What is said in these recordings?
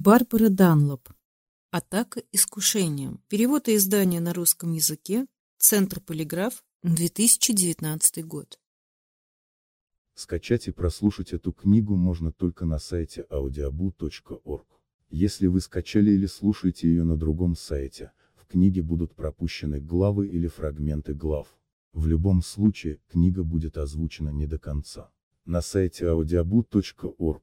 Барбара Данлоп. Атака искушением. Перевод и издание на русском языке. Центр Полиграф. 2019 год. Скачать и прослушать эту книгу можно только на сайте audiobu.org. Если вы скачали или слушаете ее на другом сайте, в книге будут пропущены главы или фрагменты глав. В любом случае, книга будет озвучена не до конца. На сайте audiobu.org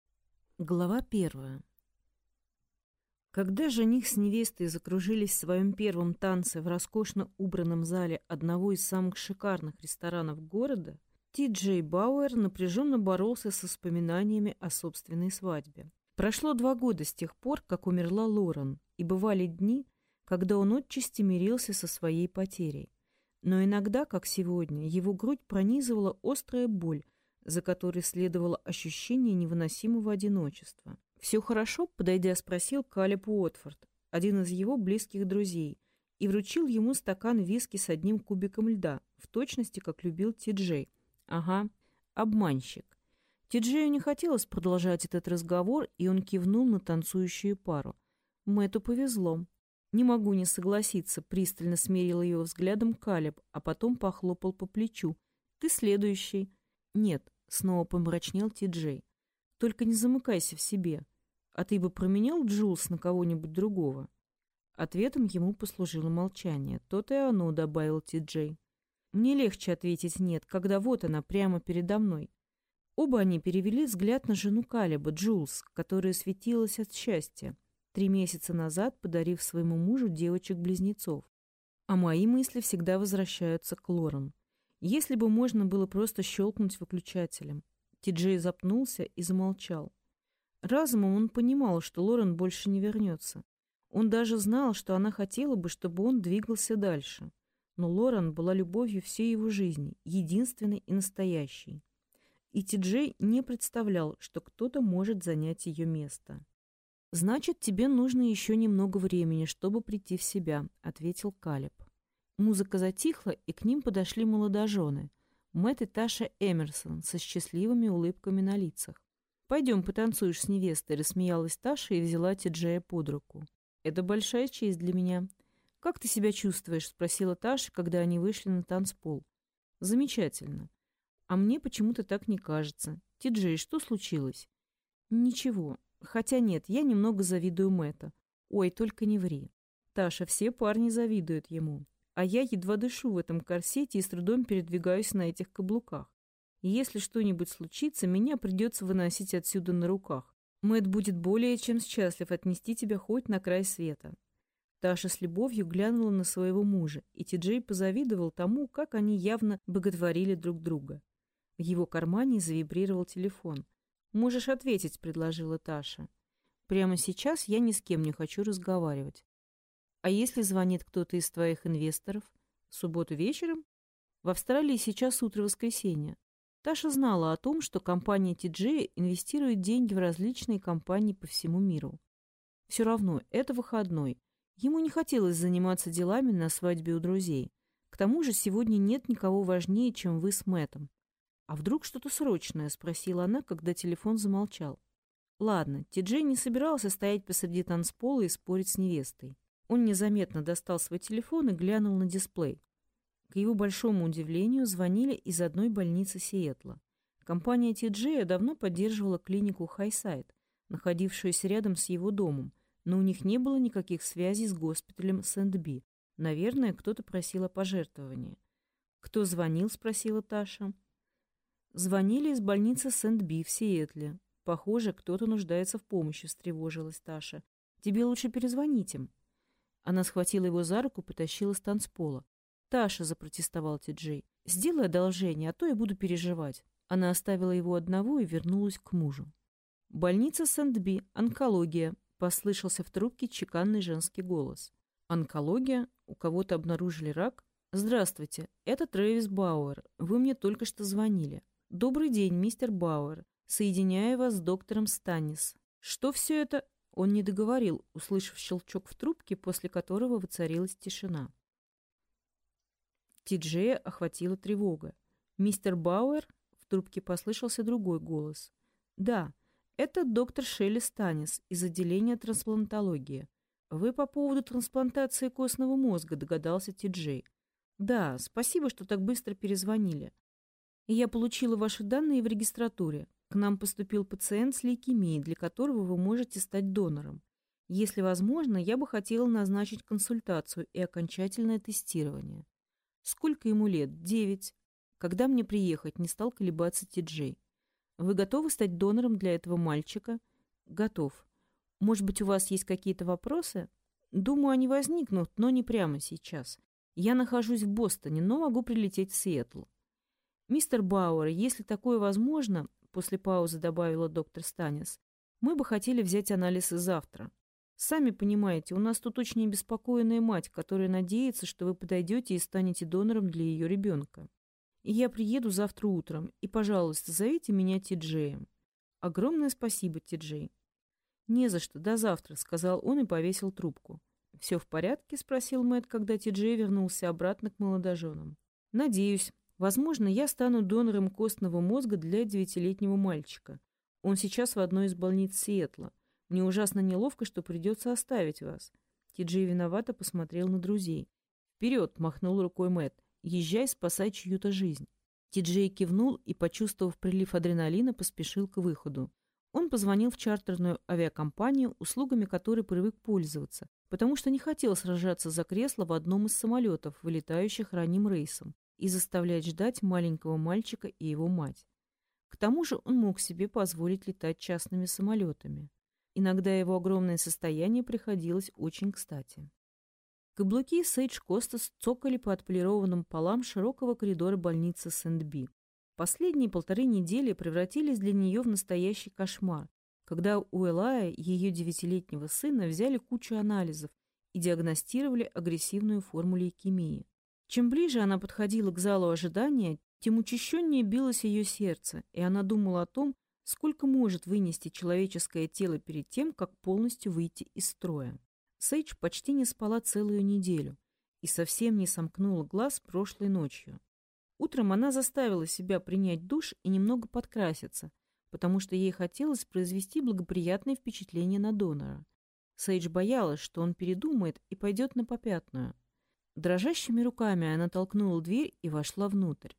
Глава первая. Когда жених с невестой закружились в своем первом танце в роскошно убранном зале одного из самых шикарных ресторанов города, Ти Джей Бауэр напряженно боролся со воспоминаниями о собственной свадьбе. Прошло два года с тех пор, как умерла Лорен, и бывали дни, когда он отчасти мирился со своей потерей. Но иногда, как сегодня, его грудь пронизывала острая боль, за которой следовало ощущение невыносимого одиночества. «Все хорошо?» — подойдя, спросил Калеб Уотфорд, один из его близких друзей, и вручил ему стакан виски с одним кубиком льда, в точности, как любил Ти-Джей. «Ага, обманщик». Ти-Джею не хотелось продолжать этот разговор, и он кивнул на танцующую пару. Мэтту повезло. «Не могу не согласиться», — пристально смерил ее взглядом Калеб, а потом похлопал по плечу. «Ты следующий». «Нет», — снова помрачнел Ти-Джей. «Только не замыкайся в себе. А ты бы променял Джулс на кого-нибудь другого?» Ответом ему послужило молчание. «То-то и оно», — добавил Ти-Джей. «Мне легче ответить «нет», когда вот она, прямо передо мной». Оба они перевели взгляд на жену Калиба, Джулс, которая светилась от счастья, три месяца назад подарив своему мужу девочек-близнецов. А мои мысли всегда возвращаются к Лорен. Если бы можно было просто щелкнуть выключателем. Ти-Джей запнулся и замолчал. Разумом он понимал, что Лорен больше не вернется. Он даже знал, что она хотела бы, чтобы он двигался дальше. Но Лорен была любовью всей его жизни, единственной и настоящей. И Ти-Джей не представлял, что кто-то может занять ее место. «Значит, тебе нужно еще немного времени, чтобы прийти в себя», — ответил Калеб. Музыка затихла, и к ним подошли молодожены. Мэтт и Таша Эмерсон со счастливыми улыбками на лицах. «Пойдем потанцуешь с невестой», — рассмеялась Таша и взяла Тиджея под руку. «Это большая честь для меня». «Как ты себя чувствуешь?» — спросила Таша, когда они вышли на танцпол. «Замечательно. А мне почему-то так не кажется. Тиджей, что случилось?» «Ничего. Хотя нет, я немного завидую Мэтта. Ой, только не ври. Таша, все парни завидуют ему а я едва дышу в этом корсете и с трудом передвигаюсь на этих каблуках. И если что-нибудь случится, меня придется выносить отсюда на руках. Мэтт будет более чем счастлив отнести тебя хоть на край света. Таша с любовью глянула на своего мужа, и Ти-Джей позавидовал тому, как они явно боготворили друг друга. В его кармане завибрировал телефон. «Можешь ответить», — предложила Таша. «Прямо сейчас я ни с кем не хочу разговаривать. А если звонит кто-то из твоих инвесторов? В субботу вечером? В Австралии сейчас утро воскресенья. Таша знала о том, что компания TJ инвестирует деньги в различные компании по всему миру. Все равно, это выходной. Ему не хотелось заниматься делами на свадьбе у друзей. К тому же сегодня нет никого важнее, чем вы с Мэттом. «А вдруг что-то срочное?» — спросила она, когда телефон замолчал. Ладно, Ти-Джей не собирался стоять посреди танцпола и спорить с невестой. Он незаметно достал свой телефон и глянул на дисплей. К его большому удивлению, звонили из одной больницы Сиэтла. Компания TJ давно поддерживала клинику Хайсайд, находившуюся рядом с его домом, но у них не было никаких связей с госпиталем Сент-Би. Наверное, кто-то просил о пожертвовании. «Кто звонил?» — спросила Таша. «Звонили из больницы Сент-Би в Сиэтле. Похоже, кто-то нуждается в помощи», — встревожилась Таша. «Тебе лучше перезвонить им». Она схватила его за руку, потащила с танцпола. «Таша», — запротестовал Ти-Джей, — «сделай одолжение, а то я буду переживать». Она оставила его одного и вернулась к мужу. «Больница Сент-Би, онкология. Послышался в трубке чеканный женский голос. Онкология? У кого-то обнаружили рак? Здравствуйте, это Трэвис Бауэр. Вы мне только что звонили. Добрый день, мистер Бауэр. Соединяю вас с доктором Станнис. Что все это? Он не договорил, услышав щелчок в трубке, после которого воцарилась тишина. Ти-Джея охватила тревога. «Мистер Бауэр?» В трубке послышался другой голос. «Да, это доктор Шелли Станис из отделения трансплантологии. Вы по поводу трансплантации костного мозга, догадался Ти-Джей. Да, спасибо, что так быстро перезвонили. Я получила ваши данные в регистратуре. К нам поступил пациент с лейкемией, для которого вы можете стать донором. Если возможно, я бы хотела назначить консультацию и окончательное тестирование. Сколько ему лет? Девять. Когда мне приехать, не стал колебаться Ти-Джей. Вы готовы стать донором для этого мальчика? Готов. Может быть, у вас есть какие-то вопросы? Думаю, они возникнут, но не прямо сейчас. Я нахожусь в Бостоне, но могу прилететь в Сиэтл. Мистер Бауэр, если такое возможно, после паузы добавила доктор Станис, мы бы хотели взять анализы завтра. Сами понимаете, у нас тут очень обеспокоенная мать, которая надеется, что вы подойдете и станете донором для ее ребенка. И я приеду завтра утром, и, пожалуйста, зовите меня Ти-Джеем. Огромное спасибо, Ти-Джей. Не за что, до завтра, сказал он и повесил трубку. Все в порядке? спросил Мэтт, когда Ти-Джей вернулся обратно к молодоженам. Надеюсь, Возможно, я стану донором костного мозга для девятилетнего мальчика. Он сейчас в одной из больниц Сиэтла. Мне ужасно неловко, что придется оставить вас. Тиджей виновато посмотрел на друзей. «Вперед!» — махнул рукой Мэт. «Езжай, спасай чью-то жизнь». Тиджей кивнул и, почувствовав прилив адреналина, поспешил к выходу. Он позвонил в чартерную авиакомпанию, услугами которой привык пользоваться, потому что не хотел сражаться за кресло в одном из самолетов, вылетающих ранним рейсом и заставлять ждать маленького мальчика и его мать. К тому же он мог себе позволить летать частными самолетами. Иногда его огромное состояние приходилось очень кстати. Каблуки Сейдж Костас цокали по отполированным полам широкого коридора больницы Сент-Би. Последние полторы недели превратились для нее в настоящий кошмар, когда у Элая, ее девятилетнего сына, взяли кучу анализов и диагностировали агрессивную форму лейкемии. Чем ближе она подходила к залу ожидания, тем учащеннее билось ее сердце, и она думала о том, сколько может вынести человеческое тело перед тем, как полностью выйти из строя. Сейдж почти не спала целую неделю и совсем не сомкнула глаз прошлой ночью. Утром она заставила себя принять душ и немного подкраситься, потому что ей хотелось произвести благоприятное впечатление на донора. Сейдж боялась, что он передумает и пойдет на попятную. Дрожащими руками она толкнула дверь и вошла внутрь.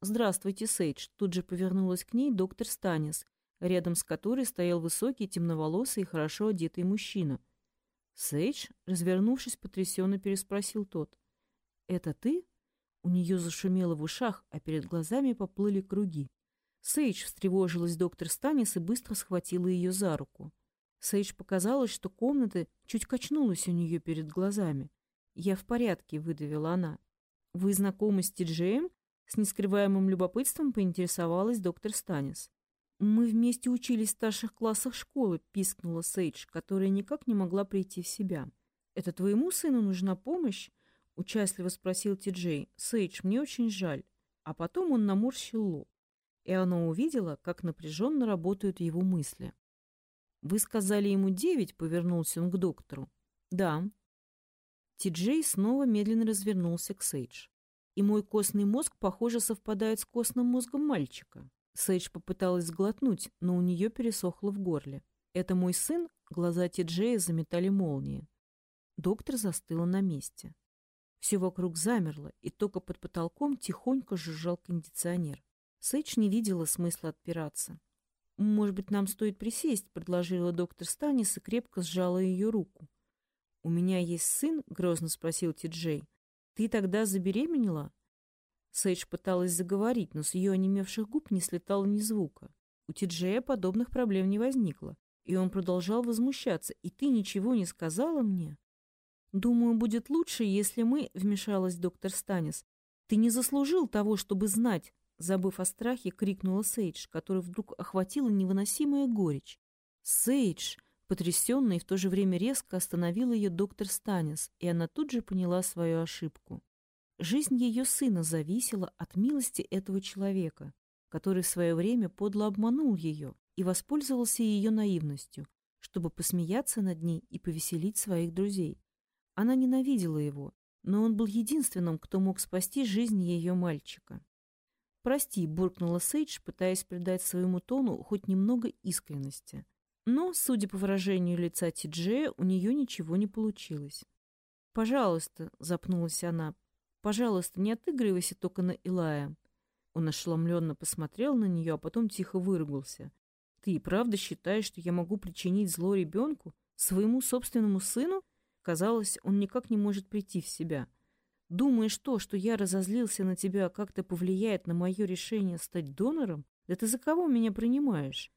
«Здравствуйте, Сейдж», — тут же повернулась к ней доктор Станис, рядом с которой стоял высокий, темноволосый и хорошо одетый мужчина. «Сейдж?» — развернувшись, потрясенно переспросил тот. «Это ты?» У нее зашумело в ушах, а перед глазами поплыли круги. Сейдж встревожилась доктор Станис и быстро схватила ее за руку. Сейдж показалось, что комната чуть качнулась у нее перед глазами. «Я в порядке», — выдавила она. «Вы знакомы с Тиджеем?» С нескрываемым любопытством поинтересовалась доктор Станис. «Мы вместе учились в старших классах школы», — пискнула Сейдж, которая никак не могла прийти в себя. «Это твоему сыну нужна помощь?» — участливо спросил Ти-Джей. «Сейдж, мне очень жаль». А потом он наморщил лоб. И она увидела, как напряженно работают его мысли. «Вы сказали ему девять?» — повернулся он к доктору. «Да», Ти-Джей снова медленно развернулся к Сейдж. И мой костный мозг, похоже, совпадает с костным мозгом мальчика. Сейдж попыталась сглотнуть, но у нее пересохло в горле. «Это мой сын?» Глаза Ти-Джея заметали молнии. Доктор застыла на месте. Все вокруг замерло, и только под потолком тихонько жужжал кондиционер. Сейдж не видела смысла отпираться. «Может быть, нам стоит присесть?» — предложила доктор Станис и крепко сжала ее руку. «У меня есть сын?» — грозно спросил Ти-Джей. «Ты тогда забеременела?» Сейдж пыталась заговорить, но с ее онемевших губ не слетало ни звука. У Ти-Джея подобных проблем не возникло, и он продолжал возмущаться. «И ты ничего не сказала мне?» «Думаю, будет лучше, если мы...» — вмешалась доктор Станис. «Ты не заслужил того, чтобы знать!» Забыв о страхе, крикнула Сейдж, который вдруг охватила невыносимая горечь. «Сейдж!» Потрясенно и в то же время резко остановил ее доктор Станис, и она тут же поняла свою ошибку. Жизнь ее сына зависела от милости этого человека, который в свое время подло обманул ее и воспользовался ее наивностью, чтобы посмеяться над ней и повеселить своих друзей. Она ненавидела его, но он был единственным, кто мог спасти жизнь ее мальчика. «Прости», — буркнула Сейдж, пытаясь придать своему тону хоть немного искренности. Но, судя по выражению лица Тиджея, у нее ничего не получилось. «Пожалуйста», — запнулась она, — «пожалуйста, не отыгрывайся только на Илая». Он ошеломленно посмотрел на нее, а потом тихо выругался. «Ты правда считаешь, что я могу причинить зло ребенку? Своему собственному сыну?» Казалось, он никак не может прийти в себя. «Думаешь то, что я разозлился на тебя, как-то повлияет на мое решение стать донором? Да ты за кого меня принимаешь?»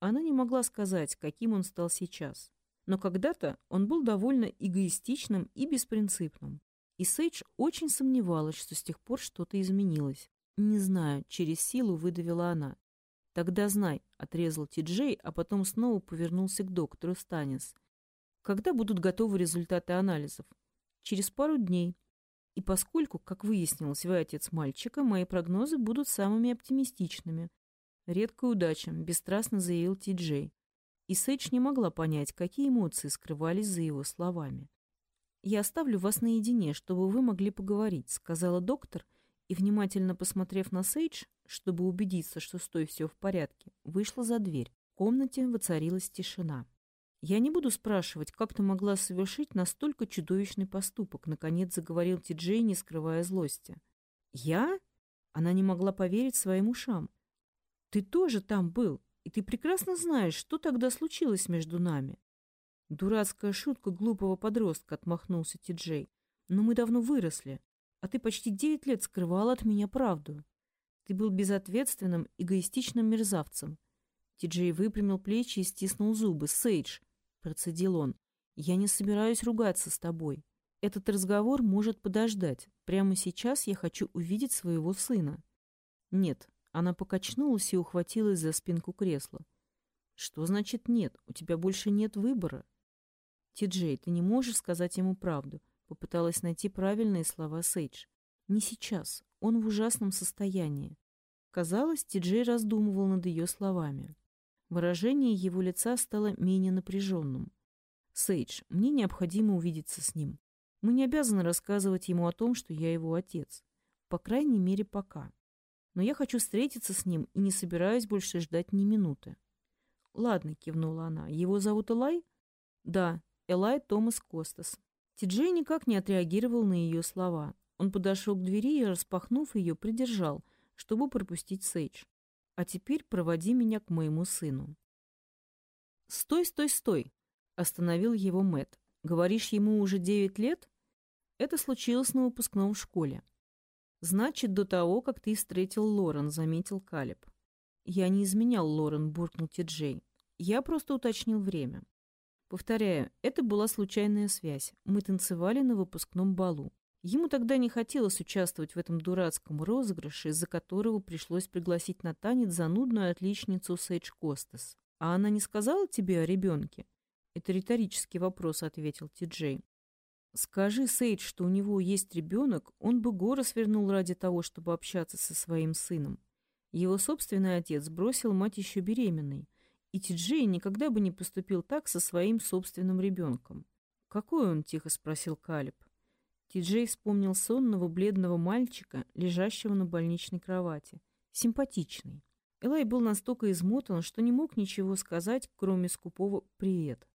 Она не могла сказать, каким он стал сейчас. Но когда-то он был довольно эгоистичным и беспринципным. И Сейдж очень сомневалась, что с тех пор что-то изменилось. «Не знаю», — через силу выдавила она. «Тогда знай», — отрезал Ти-Джей, а потом снова повернулся к доктору Станис. «Когда будут готовы результаты анализов?» «Через пару дней. И поскольку, как выяснилось, вы отец мальчика, мои прогнозы будут самыми оптимистичными. Редкая удача, бесстрастно заявил Ти-Джей. И Сейдж не могла понять, какие эмоции скрывались за его словами. «Я оставлю вас наедине, чтобы вы могли поговорить», — сказала доктор, и, внимательно посмотрев на Сейдж, чтобы убедиться, что с той все в порядке, вышла за дверь. В комнате воцарилась тишина. «Я не буду спрашивать, как ты могла совершить настолько чудовищный поступок», — наконец заговорил Ти-Джей, не скрывая злости. «Я?» Она не могла поверить своим ушам. Ты тоже там был, и ты прекрасно знаешь, что тогда случилось между нами. Дурацкая шутка глупого подростка, отмахнулся Ти-Джей. Но мы давно выросли, а ты почти девять лет скрывал от меня правду. Ты был безответственным, эгоистичным мерзавцем. Ти-Джей выпрямил плечи и стиснул зубы. «Сейдж», — процедил он, — «я не собираюсь ругаться с тобой. Этот разговор может подождать. Прямо сейчас я хочу увидеть своего сына». «Нет, она покачнулась и ухватилась за спинку кресла. «Что значит нет? У тебя больше нет выбора». «Ти-Джей, ты не можешь сказать ему правду», — попыталась найти правильные слова Сейдж. «Не сейчас. Он в ужасном состоянии». Казалось, Ти-Джей раздумывал над ее словами. Выражение его лица стало менее напряженным. «Сейдж, мне необходимо увидеться с ним. Мы не обязаны рассказывать ему о том, что я его отец. По крайней мере, пока но я хочу встретиться с ним и не собираюсь больше ждать ни минуты. «Ладно», — кивнула она. «Его зовут Элай?» «Да, Элай Томас Костас». Ти-Джей никак не отреагировал на ее слова. Он подошел к двери и, распахнув ее, придержал, чтобы пропустить Сейдж. «А теперь проводи меня к моему сыну». «Стой, стой, стой!» — остановил его Мэт. «Говоришь, ему уже девять лет?» Это случилось на выпускном в школе. «Значит, до того, как ты встретил Лорен», — заметил Калиб. «Я не изменял Лорен», — буркнул Ти-Джей. «Я просто уточнил время». Повторяю, это была случайная связь. Мы танцевали на выпускном балу. Ему тогда не хотелось участвовать в этом дурацком розыгрыше, из-за которого пришлось пригласить на танец занудную отличницу Сейдж Костас. «А она не сказала тебе о ребенке?» «Это риторический вопрос», — ответил Ти-Джей. Скажи Сейдж, что у него есть ребенок, он бы горы свернул ради того, чтобы общаться со своим сыном. Его собственный отец бросил мать еще беременной, и Тиджей никогда бы не поступил так со своим собственным ребенком. «Какой он?» – тихо спросил Калиб. Тиджей вспомнил сонного бледного мальчика, лежащего на больничной кровати. Симпатичный. Элай был настолько измотан, что не мог ничего сказать, кроме скупого «привет».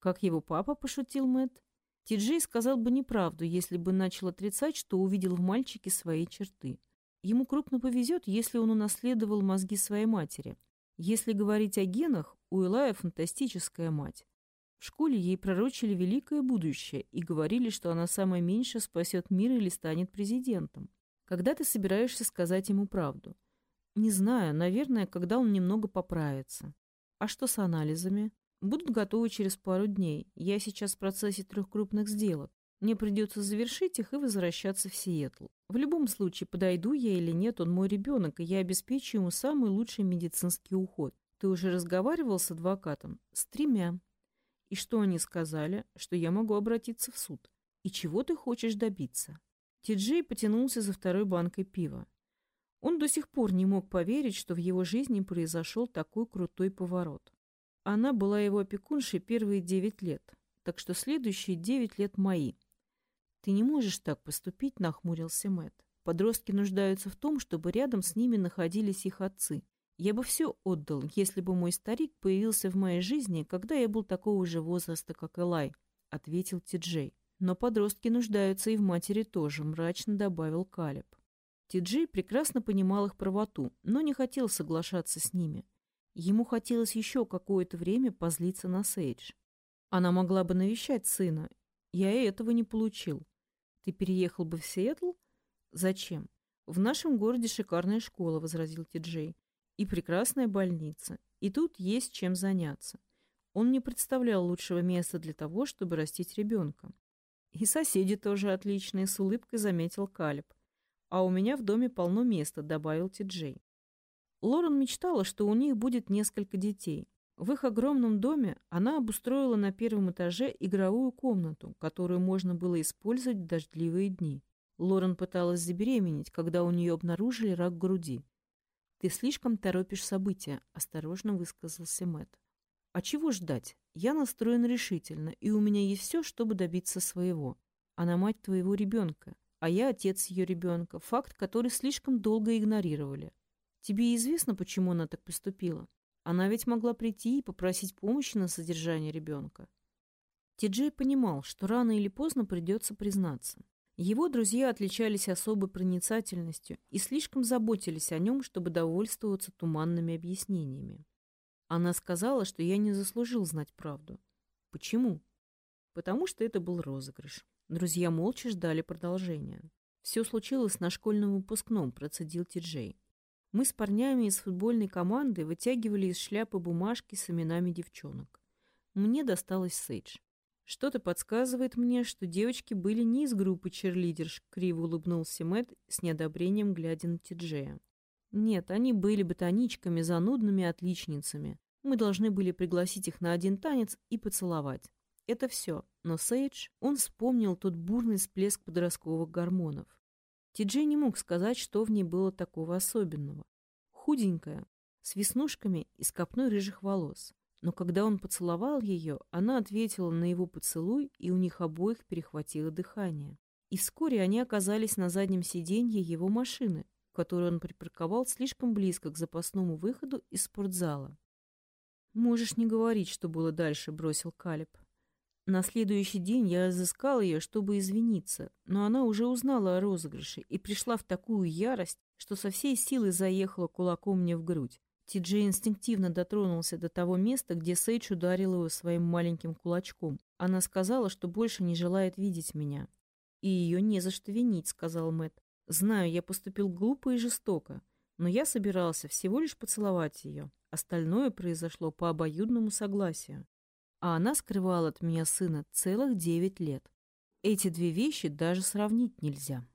«Как его папа?» – пошутил Мэтт. Тиджей сказал бы неправду, если бы начал отрицать, что увидел в мальчике свои черты. Ему крупно повезет, если он унаследовал мозги своей матери. Если говорить о генах, у Элая фантастическая мать. В школе ей пророчили великое будущее и говорили, что она самое меньше спасет мир или станет президентом. Когда ты собираешься сказать ему правду? Не знаю, наверное, когда он немного поправится. А что с анализами? Будут готовы через пару дней. Я сейчас в процессе трех крупных сделок. Мне придется завершить их и возвращаться в Сиэтл. В любом случае, подойду я или нет, он мой ребенок, и я обеспечу ему самый лучший медицинский уход. Ты уже разговаривал с адвокатом? С тремя. И что они сказали? Что я могу обратиться в суд. И чего ты хочешь добиться? Ти-Джей потянулся за второй банкой пива. Он до сих пор не мог поверить, что в его жизни произошел такой крутой поворот. Она была его опекуншей первые девять лет, так что следующие девять лет мои. «Ты не можешь так поступить», — нахмурился Мэт. «Подростки нуждаются в том, чтобы рядом с ними находились их отцы. Я бы все отдал, если бы мой старик появился в моей жизни, когда я был такого же возраста, как Элай», — ответил Ти-Джей. «Но подростки нуждаются и в матери тоже», — мрачно добавил Калеб. Ти-Джей прекрасно понимал их правоту, но не хотел соглашаться с ними. Ему хотелось еще какое-то время позлиться на Сейдж. Она могла бы навещать сына. Я и этого не получил. Ты переехал бы в Сиэтл? Зачем? В нашем городе шикарная школа, возразил Ти-Джей. И прекрасная больница. И тут есть чем заняться. Он не представлял лучшего места для того, чтобы растить ребенка. И соседи тоже отличные, с улыбкой заметил Калиб. А у меня в доме полно места, добавил Ти-Джей. Лорен мечтала, что у них будет несколько детей. В их огромном доме она обустроила на первом этаже игровую комнату, которую можно было использовать в дождливые дни. Лорен пыталась забеременеть, когда у нее обнаружили рак груди. «Ты слишком торопишь события», — осторожно высказался Мэтт. «А чего ждать? Я настроен решительно, и у меня есть все, чтобы добиться своего. Она мать твоего ребенка, а я отец ее ребенка, факт, который слишком долго игнорировали. Тебе известно, почему она так поступила? Она ведь могла прийти и попросить помощи на содержание ребенка. Ти-Джей понимал, что рано или поздно придется признаться. Его друзья отличались особой проницательностью и слишком заботились о нем, чтобы довольствоваться туманными объяснениями. Она сказала, что я не заслужил знать правду. Почему? Потому что это был розыгрыш. Друзья молча ждали продолжения. Все случилось на школьном выпускном, процедил Ти-Джей. Мы с парнями из футбольной команды вытягивали из шляпы бумажки с именами девчонок. Мне досталось Сейдж. Что-то подсказывает мне, что девочки были не из группы черлидерш, криво улыбнулся Мэтт с неодобрением, глядя на Тиджея. Нет, они были ботаничками, занудными отличницами. Мы должны были пригласить их на один танец и поцеловать. Это все. Но Сейдж, он вспомнил тот бурный всплеск подростковых гормонов. Ти-Джей не мог сказать, что в ней было такого особенного. Худенькая, с веснушками и с копной рыжих волос. Но когда он поцеловал ее, она ответила на его поцелуй, и у них обоих перехватило дыхание. И вскоре они оказались на заднем сиденье его машины, которую он припарковал слишком близко к запасному выходу из спортзала. «Можешь не говорить, что было дальше», — бросил Калиб. На следующий день я разыскал ее, чтобы извиниться, но она уже узнала о розыгрыше и пришла в такую ярость, что со всей силы заехала кулаком мне в грудь. Ти-Джей инстинктивно дотронулся до того места, где Сейдж ударил его своим маленьким кулачком. Она сказала, что больше не желает видеть меня. «И ее не за что винить», — сказал Мэтт. «Знаю, я поступил глупо и жестоко, но я собирался всего лишь поцеловать ее. Остальное произошло по обоюдному согласию а она скрывала от меня сына целых девять лет. Эти две вещи даже сравнить нельзя.